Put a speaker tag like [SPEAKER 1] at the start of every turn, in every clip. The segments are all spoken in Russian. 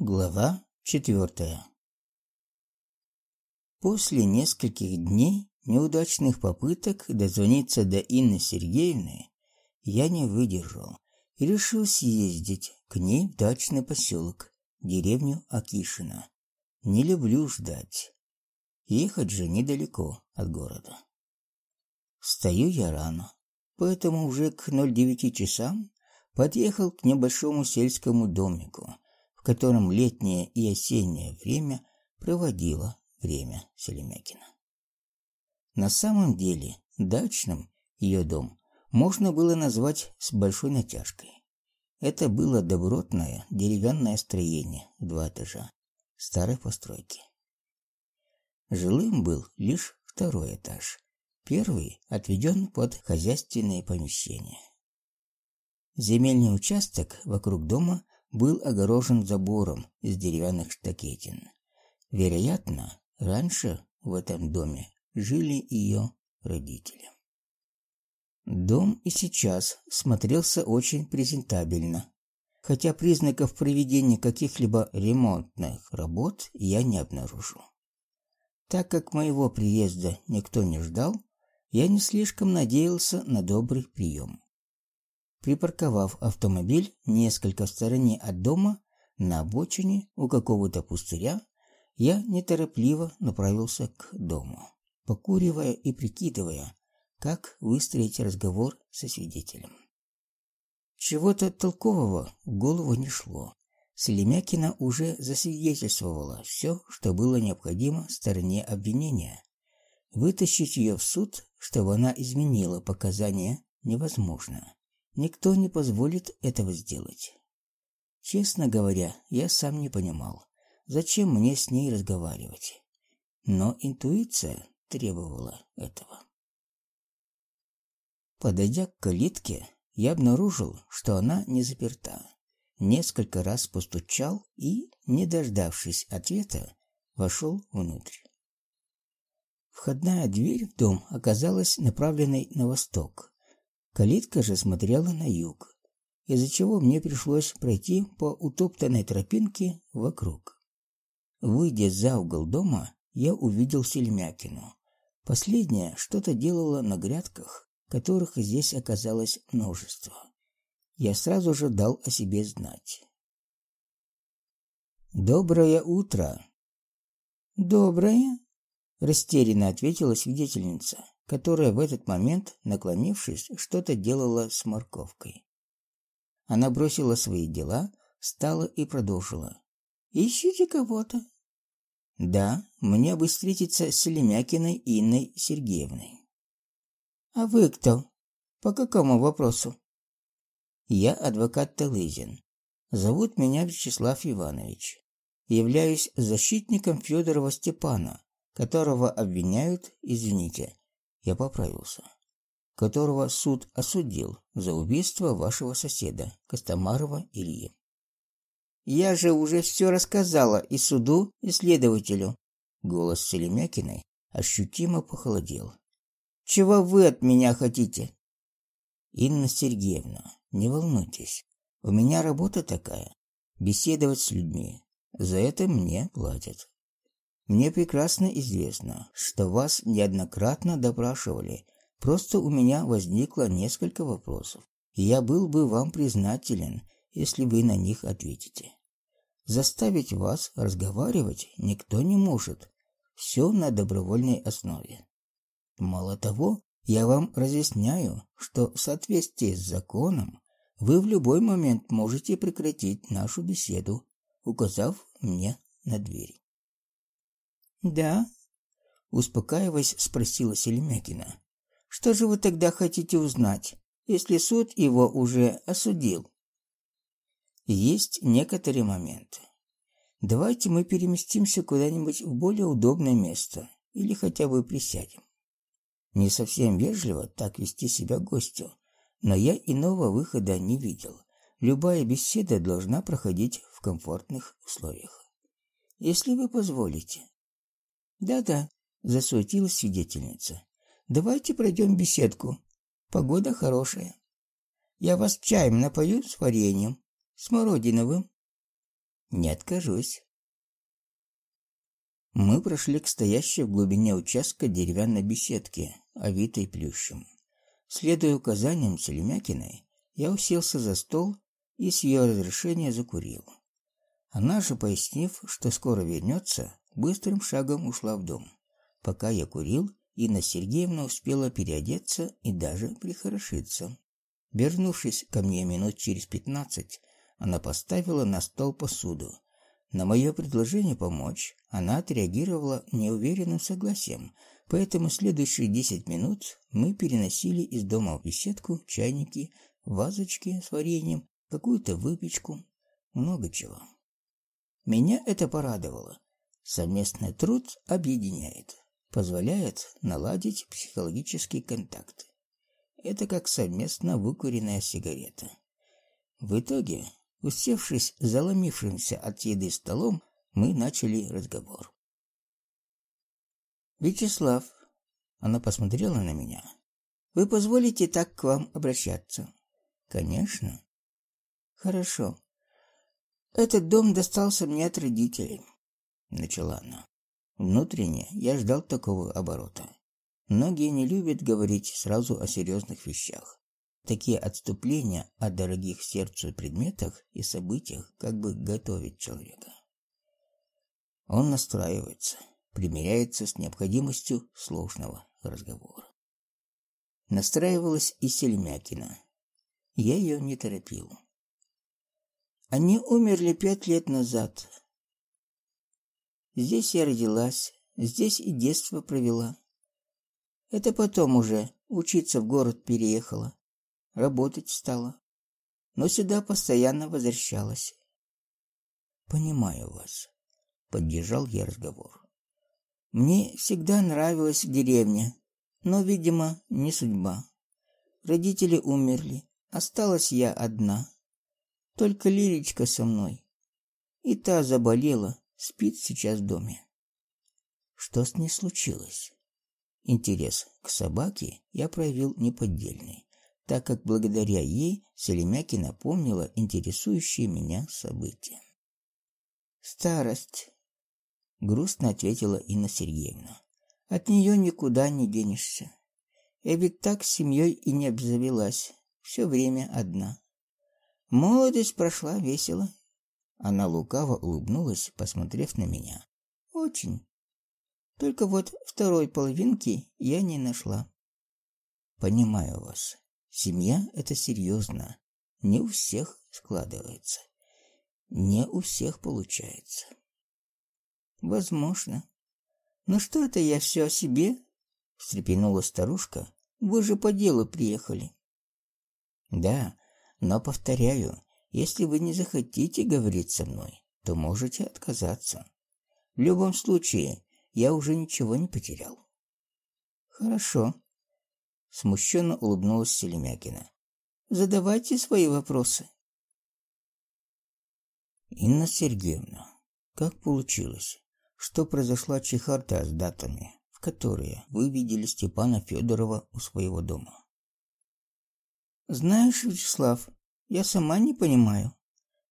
[SPEAKER 1] Глава четвертая После нескольких дней неудачных попыток дозвониться до Инны Сергеевны, я не выдержал и решил съездить к ней в дачный поселок, деревню Акишино. Не люблю ждать. Ехать же недалеко от города. Встаю я рано, поэтому уже к 09 часам подъехал к небольшому сельскому домику, котором летнее и осеннее время проводила время Селемякина. На самом деле, дачным ее дом можно было назвать с большой натяжкой. Это было добротное деревянное строение в два этажа старой постройки. Жилым был лишь второй этаж. Первый отведен под хозяйственные помещения. Земельный участок вокруг дома был огорожен забором из деревянных штакетин. Вероятно, раньше в этом доме жили ее родители. Дом и сейчас смотрелся очень презентабельно, хотя признаков проведения каких-либо ремонтных работ я не обнаружил. Так как моего приезда никто не ждал, я не слишком надеялся на добрый прием. Припарковав автомобиль несколько в стороне от дома, на обочине у какого-то пустыря, я неторопливо направился к дому, покуривая и прикидывая, как выстроить разговор со свидетелем. Чего-то толкового в голову не шло. Селемякина уже засвидетельствовала все, что было необходимо стороне обвинения. Вытащить ее в суд, чтобы она изменила показания, невозможно. Никто не позволит этого сделать. Честно говоря, я сам не понимал, зачем мне с ней разговаривать. Но интуиция требовала этого. Подойдя к калитке, я обнаружил, что она не заперта. Несколько раз постучал и, не дождавшись ответа, вошел внутрь. Входная дверь в дом оказалась направленной на восток. Калитка же смотрела на юг, из-за чего мне пришлось пройти по утоптанной тропинке вокруг. Выйдя за угол дома, я увидел Сельмякину. Последняя что-то делала на грядках, которых здесь оказалось множество. Я сразу же дал о себе знать. Доброе утро.
[SPEAKER 2] Доброе,
[SPEAKER 1] растерянно ответила свидетельница которая в этот момент, наклонившись, что-то делала с морковкой. Она бросила свои дела, встала и продолжила.
[SPEAKER 2] «Ищите кого-то?»
[SPEAKER 1] «Да, мне бы встретиться с Лемякиной Инной Сергеевной».
[SPEAKER 2] «А вы кто? По какому вопросу?»
[SPEAKER 1] «Я адвокат Талызин. Зовут меня Вячеслав Иванович. Являюсь защитником Федорова Степана, которого обвиняют, извините, я поправился, которого суд осудил за убийство вашего соседа Костомарова Ильи.
[SPEAKER 2] Я же уже все рассказала и суду, и следователю.
[SPEAKER 1] Голос Селемякиной ощутимо похолодел.
[SPEAKER 2] Чего вы от меня хотите?
[SPEAKER 1] Инна Сергеевна, не волнуйтесь. У меня работа такая беседовать с людьми. За это мне платят. Мне прекрасно известно, что вас неоднократно допрашивали. Просто у меня возникло несколько вопросов. И я был бы вам признателен, если вы на них ответите. Заставить вас разговаривать никто не может. Все на добровольной основе. Мало того, я вам разъясняю, что в соответствии с законом вы в любой момент можете прекратить нашу беседу, указав мне на дверь.
[SPEAKER 2] Да, успокаиваясь, спросила Селемякина. Что же вы тогда хотите узнать, если суд его уже осудил?
[SPEAKER 1] Есть некоторые моменты. Давайте мы переместимся куда-нибудь в более удобное место или хотя бы присядем. Не совсем вежливо так вести себя гостю, но я иного выхода не видел. Любая беседа должна проходить в комфортных условиях. Если вы позволите,
[SPEAKER 2] да-да, засуетилась свидетельница. Давайте пройдем беседку. Погода хорошая. Я вас чаем напою с вареньем, смородиновым.
[SPEAKER 1] Не откажусь. Мы прошли к стоящей в глубине участка деревянной беседке, овитой плющем. Следуя указаниям Селемякиной, я уселся за стол и с ее разрешения закурил. Она же, пояснив, что скоро вернется, быстрым шагом ушла в дом. Пока я курил, Инна Сергеевна успела переодеться и даже прихорошиться. Вернувшись ко мне минут через пятнадцать, она поставила на стол посуду, на мое предложение помочь она отреагировала неуверенным согласием, поэтому следующие десять минут мы переносили из дома в беседку чайники, вазочки с вареньем, какую-то выпечку, много чего. Меня это порадовало. Совместный труд объединяет, позволяет наладить психологический контакт. Это как совместно выкуренная сигарета. В итоге Усевшись заломившимся от еды столом, мы начали разговор. Вячеслав, она посмотрела на меня. Вы позволите так к вам обращаться? Конечно. Хорошо. Этот дом достался мне от родителей, начала она. Внутренне я ждал такого оборота. Многие не любят говорить сразу о серьезных вещах. Такие отступления о дорогих сердцу предметах и событиях как бы готовят человека. Он настраивается, примиряется с необходимостью сложного разговора. Настраивалась и Сельмякина. Я ее не торопил. Они умерли пять лет назад. Здесь я родилась, здесь и детство провела. Это потом уже учиться в город переехала работать стала, но сюда постоянно возвращалась. Понимаю вас, поддержал я разговор. Мне всегда нравилось в деревне, но, видимо, не судьба. Родители умерли, осталась я одна. Только Лилечка со мной. И та заболела, спит сейчас в доме. Что с ней случилось? Интерес к собаке я проявил неподдельный так как благодаря ей Селемякина помнила интересующие меня события. Старость, грустно ответила Инна Сергеевна. От нее никуда не денешься. Я ведь так с семьей и не обзавелась, все время одна. Молодость прошла весело. Она лукаво улыбнулась, посмотрев на меня. Очень. Только вот второй половинки я не нашла. Понимаю вас. Семья – это серьезно. Не у всех складывается. Не у всех получается. Возможно. Но что это я все о себе? Встрепенула старушка. Вы же по делу приехали. Да, но повторяю, если вы не захотите говорить со мной, то можете отказаться. В любом случае, я уже ничего не потерял. Хорошо, Смущенно улыбнулась Селемякина. Задавайте свои вопросы. Инна Сергеевна, как получилось, что произошла чехарда с датами, в которые вы видели Степана Федорова у своего дома? Знаешь, Вячеслав, я сама не понимаю.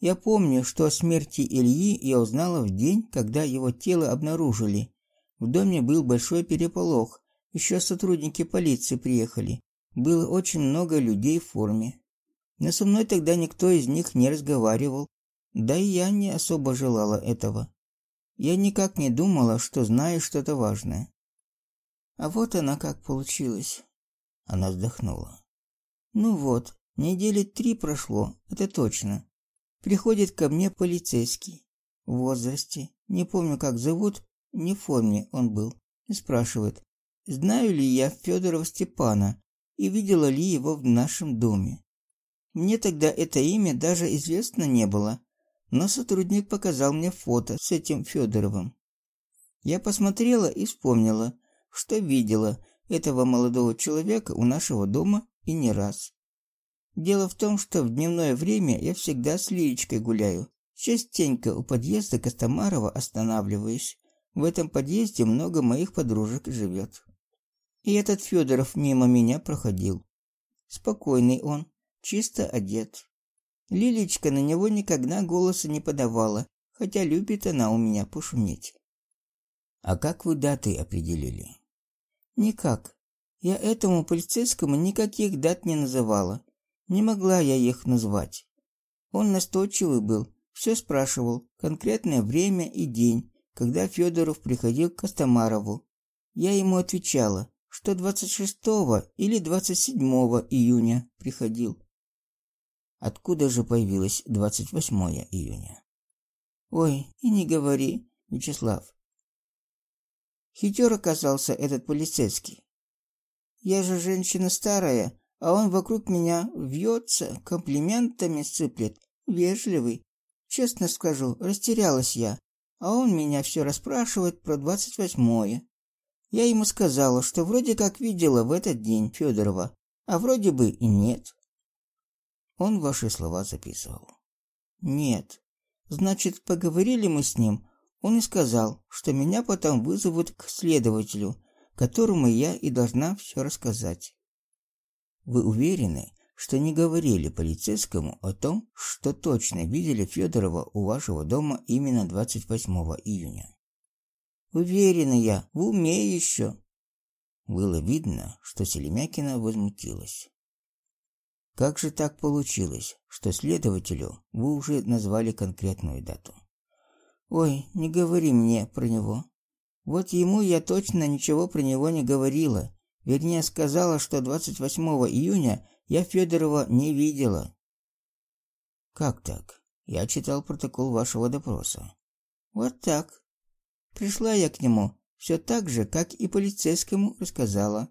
[SPEAKER 1] Я помню, что о смерти Ильи я узнала в день, когда его тело обнаружили. В доме был большой переполох, еще сотрудники полиции приехали. Было очень много людей в форме. Но со мной тогда никто из них не разговаривал. Да и я не особо желала этого. Я никак не думала, что знаю что-то важное. А вот она как получилось. Она вздохнула. Ну вот, недели три прошло, это точно. Приходит ко мне полицейский. В возрасте, не помню как зовут, не в форме он был. И спрашивает, знаю ли я Федорова Степана и видела ли его в нашем доме. Мне тогда это имя даже известно не было, но сотрудник показал мне фото с этим Федоровым. Я посмотрела и вспомнила, что видела этого молодого человека у нашего дома и не раз. Дело в том, что в дневное время я всегда с Лилечкой гуляю. Частенько у подъезда Костомарова останавливаюсь. В этом подъезде много моих подружек живет. И этот Федоров мимо меня проходил. Спокойный он, чисто одет. Лилечка на него никогда голоса не подавала,
[SPEAKER 2] хотя любит она у меня пошуметь.
[SPEAKER 1] А как вы даты определили?
[SPEAKER 2] Никак. Я этому полицейскому никаких дат не называла. Не могла я их назвать. Он настойчивый был, все спрашивал, конкретное время и день, когда Федоров приходил к Костомарову. Я ему отвечала, что 26 или 27 июня приходил.
[SPEAKER 1] Откуда же появилось 28 июня?
[SPEAKER 2] Ой, и не говори, Вячеслав. Хитер оказался этот полицейский. Я же женщина старая, а он вокруг меня вьется, комплиментами сыплет, вежливый. Честно скажу, растерялась я, а он меня все расспрашивает про двадцать восьмое. Я ему сказала, что вроде как видела в этот день Федорова, а вроде бы и нет.
[SPEAKER 1] Он ваши слова записывал.
[SPEAKER 2] Нет. Значит, поговорили мы с ним, он и сказал, что меня потом вызовут к следователю, которому я и должна все рассказать.
[SPEAKER 1] Вы уверены, что не говорили полицейскому о том, что точно видели Федорова у вашего дома именно 28 июня?
[SPEAKER 2] Уверена я, в уме еще.
[SPEAKER 1] Было видно, что Селемякина возмутилась. Как же так получилось, что следователю вы уже назвали конкретную дату?
[SPEAKER 2] Ой, не говори мне про него. Вот ему я точно ничего про него не говорила. Вернее, сказала, что 28 июня я Федорова не видела.
[SPEAKER 1] Как так? Я читал протокол вашего допроса.
[SPEAKER 2] Вот так. Пришла я к нему все так же, как и полицейскому рассказала.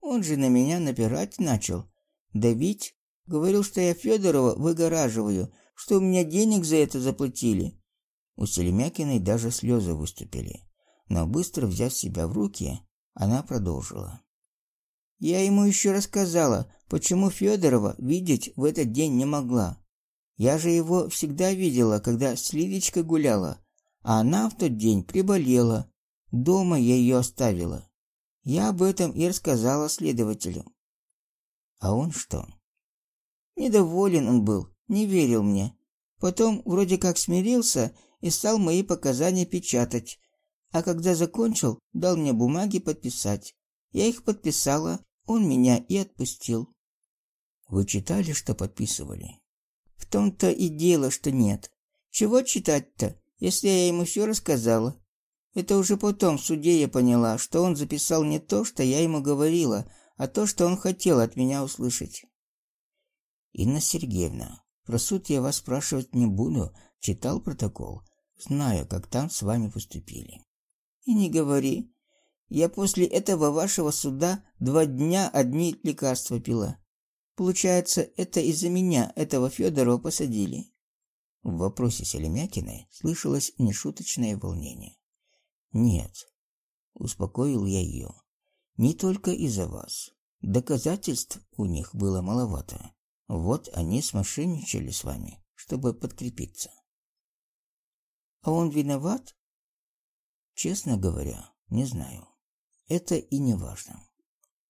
[SPEAKER 2] Он же на меня напирать начал, давить, говорил, что я Федорова выгораживаю, что у меня денег за это заплатили.
[SPEAKER 1] У Селемякиной даже слезы выступили, но быстро взяв себя в руки, она продолжила.
[SPEAKER 2] Я ему еще рассказала, почему Федорова видеть в этот день не могла. Я же его всегда видела, когда с Лидочкой гуляла, а она в тот день приболела. Дома я ее оставила. Я об этом и рассказала следователю.
[SPEAKER 1] А он что?
[SPEAKER 2] Недоволен он был, не верил мне. Потом вроде как смирился и стал мои показания печатать. А когда закончил, дал мне бумаги подписать. Я их подписала, он меня и отпустил.
[SPEAKER 1] Вы читали, что подписывали?
[SPEAKER 2] В том-то и дело, что нет. Чего читать-то, если я ему все рассказала? Это уже потом в суде я поняла, что он записал не то, что я ему говорила, а то, что он хотел от меня услышать.
[SPEAKER 1] Инна Сергеевна, про суд я вас спрашивать не буду, читал протокол. Знаю, как там с вами поступили.
[SPEAKER 2] И не говори. Я после этого вашего суда два дня одни лекарства пила. Получается, это из-за меня этого Федорова посадили.
[SPEAKER 1] В вопросе Селемякиной слышалось нешуточное волнение. Нет, успокоил я ее. Не только из-за вас. Доказательств у них было маловато. Вот они смошенничали с вами, чтобы подкрепиться.
[SPEAKER 2] А он виноват?
[SPEAKER 1] Честно говоря, не знаю. Это и не важно.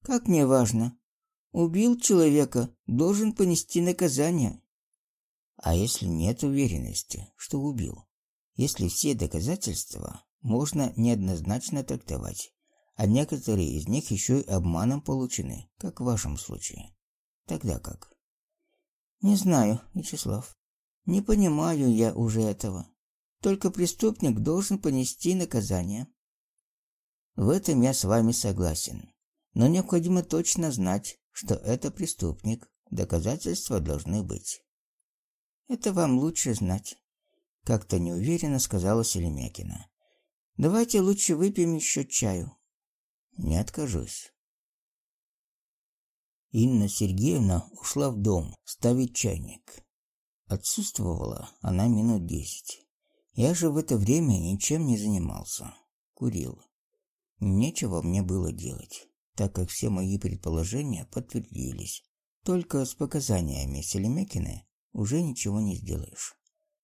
[SPEAKER 2] Как не важно? Убил человека, должен понести наказание.
[SPEAKER 1] А если нет уверенности, что убил? Если все доказательства можно неоднозначно трактовать, а некоторые из них еще и обманом получены, как в вашем случае. Тогда как?
[SPEAKER 2] Не знаю, Вячеслав. Не понимаю я уже этого. Только преступник должен понести наказание.
[SPEAKER 1] В этом я с вами согласен. Но необходимо точно знать, что это преступник. Доказательства должны быть.
[SPEAKER 2] Это вам лучше знать,
[SPEAKER 1] как-то неуверенно сказала Селемякина.
[SPEAKER 2] Давайте лучше выпьем еще чаю.
[SPEAKER 1] Не откажусь. Инна Сергеевна ушла в дом ставить чайник. Отсутствовала она минут десять. Я же в это время ничем не занимался. Курил. Нечего мне было делать, так как все мои предположения подтвердились. Только с показаниями Селемякиной уже ничего не сделаешь.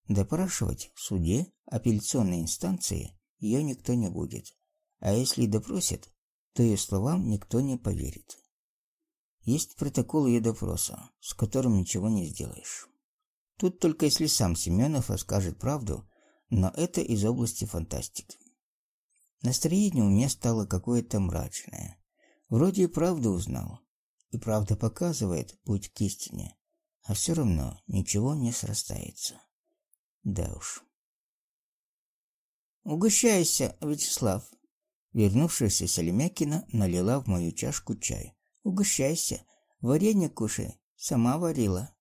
[SPEAKER 1] Допрашивать в суде апелляционной инстанции ее никто не будет. А если допросят, то ее словам никто не поверит. Есть протокол ее допроса, с которым ничего не сделаешь. Тут только если сам Семенов расскажет правду но это из области фантастики. Настроение у меня стало какое-то мрачное. Вроде и правду узнал, и правда показывает путь к истине, а все равно ничего не срастается. Да уж.
[SPEAKER 2] Угощайся, Вячеслав.
[SPEAKER 1] Вернувшаяся Селемякина налила в мою чашку чай.
[SPEAKER 2] Угощайся, варенье кушай, сама варила.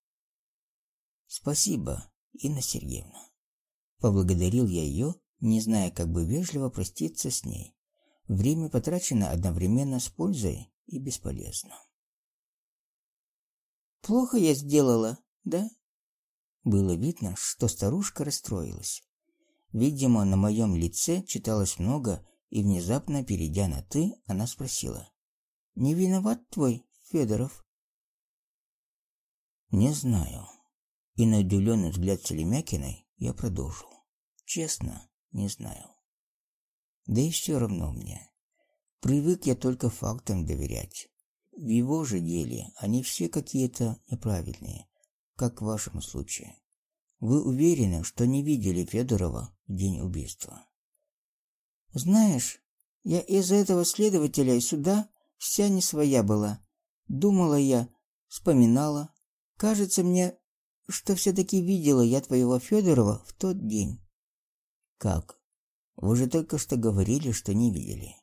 [SPEAKER 1] Спасибо, Инна Сергеевна. Поблагодарил я ее, не зная, как бы вежливо проститься с ней. Время потрачено одновременно с пользой и бесполезно.
[SPEAKER 2] Плохо я сделала, да?
[SPEAKER 1] Было видно, что старушка расстроилась. Видимо, на моем лице читалось много, и внезапно, перейдя на ты, она спросила:
[SPEAKER 2] "Не виноват твой Федоров?"
[SPEAKER 1] "Не знаю". И на удивленный взгляд Целемякиной я продолжил: "Честно, не знаю. Да и все равно мне. Привык я только фактам доверять. В его же деле они все какие-то неправильные, как в вашем случае. Вы уверены, что не видели Федорова в день убийства?
[SPEAKER 2] Знаешь, я из-за этого следователя и суда вся не своя была. Думала я, вспоминала. Кажется мне, что все таки видела я твоего Федорова в тот день.
[SPEAKER 1] Как? Вы же только что говорили, что не видели.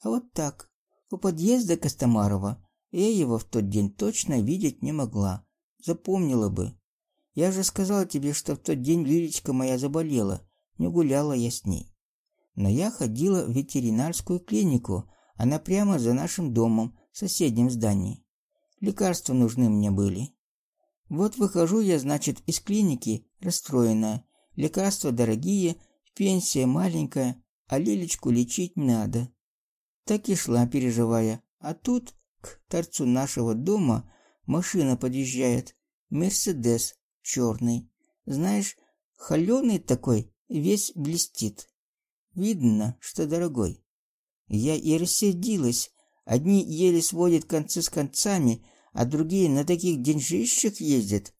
[SPEAKER 2] А вот так. У подъезда Костомарова я его в тот день точно видеть не могла. Запомнила бы. Я же сказала тебе, что в тот день Лилечка моя заболела. Не гуляла я с ней. Но я ходила в ветеринарскую клинику. Она прямо за нашим домом, в соседнем здании. Лекарства нужны мне были. Вот выхожу я, значит, из клиники, расстроенная. Лекарства дорогие, пенсия маленькая, а Лилечку лечить надо. Так и шла, переживая. А тут к торцу нашего дома машина подъезжает. Мерседес черный. Знаешь, холеный такой, весь блестит. Видно, что дорогой. Я и рассердилась. Одни еле сводят концы с концами, а другие на таких деньжищах ездят.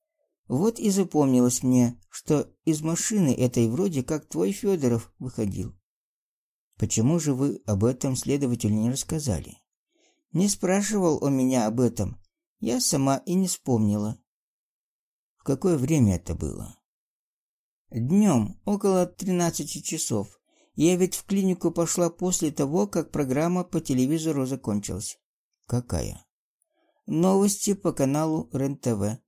[SPEAKER 2] Вот и запомнилось мне, что из машины этой вроде как твой Федоров выходил.
[SPEAKER 1] Почему же вы об этом следователю не рассказали?
[SPEAKER 2] Не спрашивал он меня об этом. Я сама и не вспомнила.
[SPEAKER 1] В какое время это было?
[SPEAKER 2] Днем, около тринадцати часов. Я ведь в клинику пошла после того, как программа по телевизору закончилась.
[SPEAKER 1] Какая?
[SPEAKER 2] Новости по каналу РЕН-ТВ.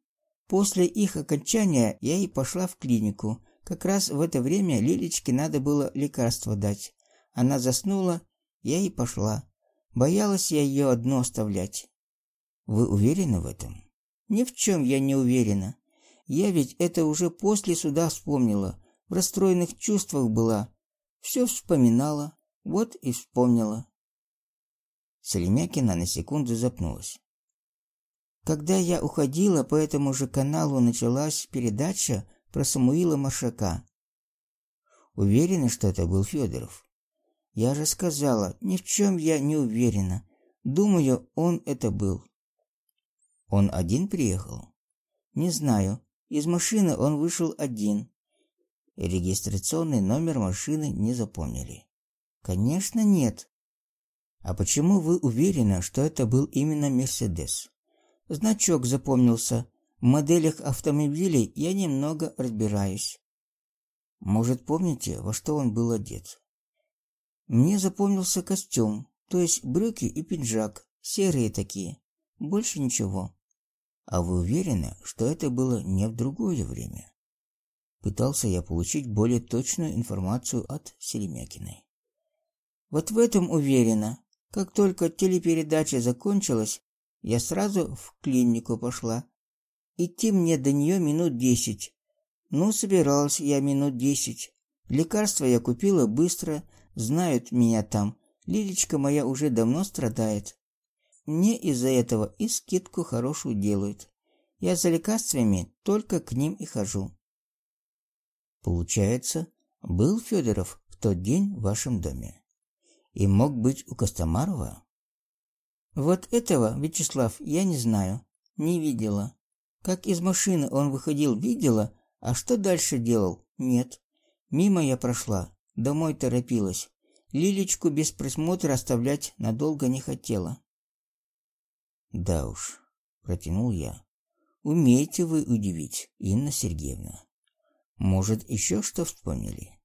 [SPEAKER 2] После их окончания я и пошла в клинику. Как раз в это время Лилечке надо было лекарство дать. Она заснула, я и пошла. Боялась я ее одну оставлять.
[SPEAKER 1] Вы уверены в этом?
[SPEAKER 2] Ни в чем я не уверена. Я ведь это уже после суда вспомнила. В расстроенных чувствах была. Все вспоминала. Вот и вспомнила.
[SPEAKER 1] Селемякина на секунду запнулась.
[SPEAKER 2] Когда я уходила, по этому же каналу началась передача про Самуила Машака.
[SPEAKER 1] Уверена, что это был Федоров.
[SPEAKER 2] Я же сказала, ни в чем я не уверена. Думаю, он это был.
[SPEAKER 1] Он один приехал?
[SPEAKER 2] Не знаю. Из машины он вышел один.
[SPEAKER 1] Регистрационный номер машины не запомнили.
[SPEAKER 2] Конечно, нет.
[SPEAKER 1] А почему вы уверены, что это был именно Мерседес?
[SPEAKER 2] Значок запомнился. В моделях автомобилей я немного разбираюсь.
[SPEAKER 1] Может, помните, во что он был одет?
[SPEAKER 2] Мне запомнился костюм, то есть брюки и пиджак, серые такие. Больше ничего.
[SPEAKER 1] А вы уверены, что это было не в другое время? Пытался я получить более точную информацию от Селемякиной.
[SPEAKER 2] Вот в этом уверена. Как только телепередача закончилась, я сразу в клинику пошла. Идти мне до нее минут десять. Ну, собиралась я минут десять. Лекарства я купила быстро, знают меня там. Лилечка моя уже давно страдает. Мне из-за этого и скидку хорошую делают. Я за лекарствами только к ним и хожу.
[SPEAKER 1] Получается, был Федоров в тот день в вашем доме. И мог быть у Костомарова?
[SPEAKER 2] Вот этого, Вячеслав, я не знаю, не видела. Как из машины он выходил, видела, а что дальше делал? Нет. Мимо я прошла, домой торопилась. Лилечку без присмотра оставлять надолго не хотела.
[SPEAKER 1] Да уж, протянул я. Умеете вы удивить, Инна Сергеевна. Может, еще что вспомнили?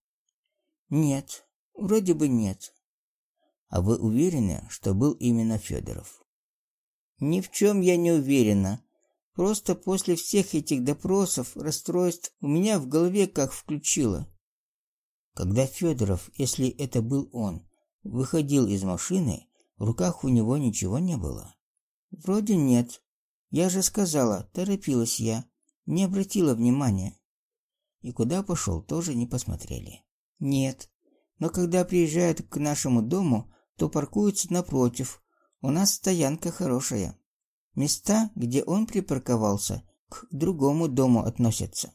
[SPEAKER 2] Нет, вроде бы нет.
[SPEAKER 1] А вы уверены, что был именно Федоров?
[SPEAKER 2] Ни в чем я не уверена. Просто после всех этих допросов, расстройств у меня в голове как включило.
[SPEAKER 1] Когда Федоров, если это был он, выходил из машины, в руках у него ничего не было.
[SPEAKER 2] Вроде нет. Я же сказала, торопилась я, не обратила внимания.
[SPEAKER 1] И куда пошел, тоже не посмотрели.
[SPEAKER 2] Нет. Но когда приезжают к нашему дому, то паркуются напротив. У нас стоянка хорошая. Места, где он припарковался, к другому дому относятся.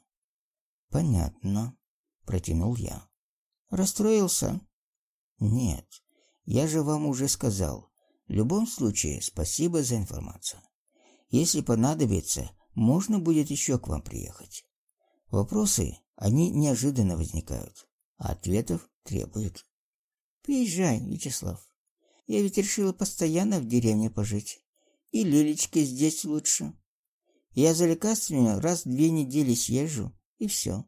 [SPEAKER 1] Понятно, протянул я.
[SPEAKER 2] Расстроился?
[SPEAKER 1] Нет. Я же вам уже сказал. В любом случае, спасибо за информацию. Если понадобится, можно будет еще к вам приехать. Вопросы, они неожиданно возникают, а ответов требуют.
[SPEAKER 2] Приезжай, Вячеслав. Я ведь решила постоянно в деревне пожить. И Лилечке здесь лучше. Я за лекарствами раз в две недели съезжу, и все.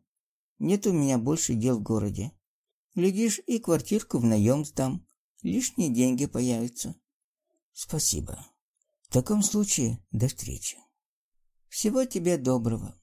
[SPEAKER 2] Нет у меня больше дел в городе. Глядишь, и квартирку в наем сдам. Лишние деньги появятся.
[SPEAKER 1] Спасибо. В таком случае, до встречи.
[SPEAKER 2] Всего тебе доброго.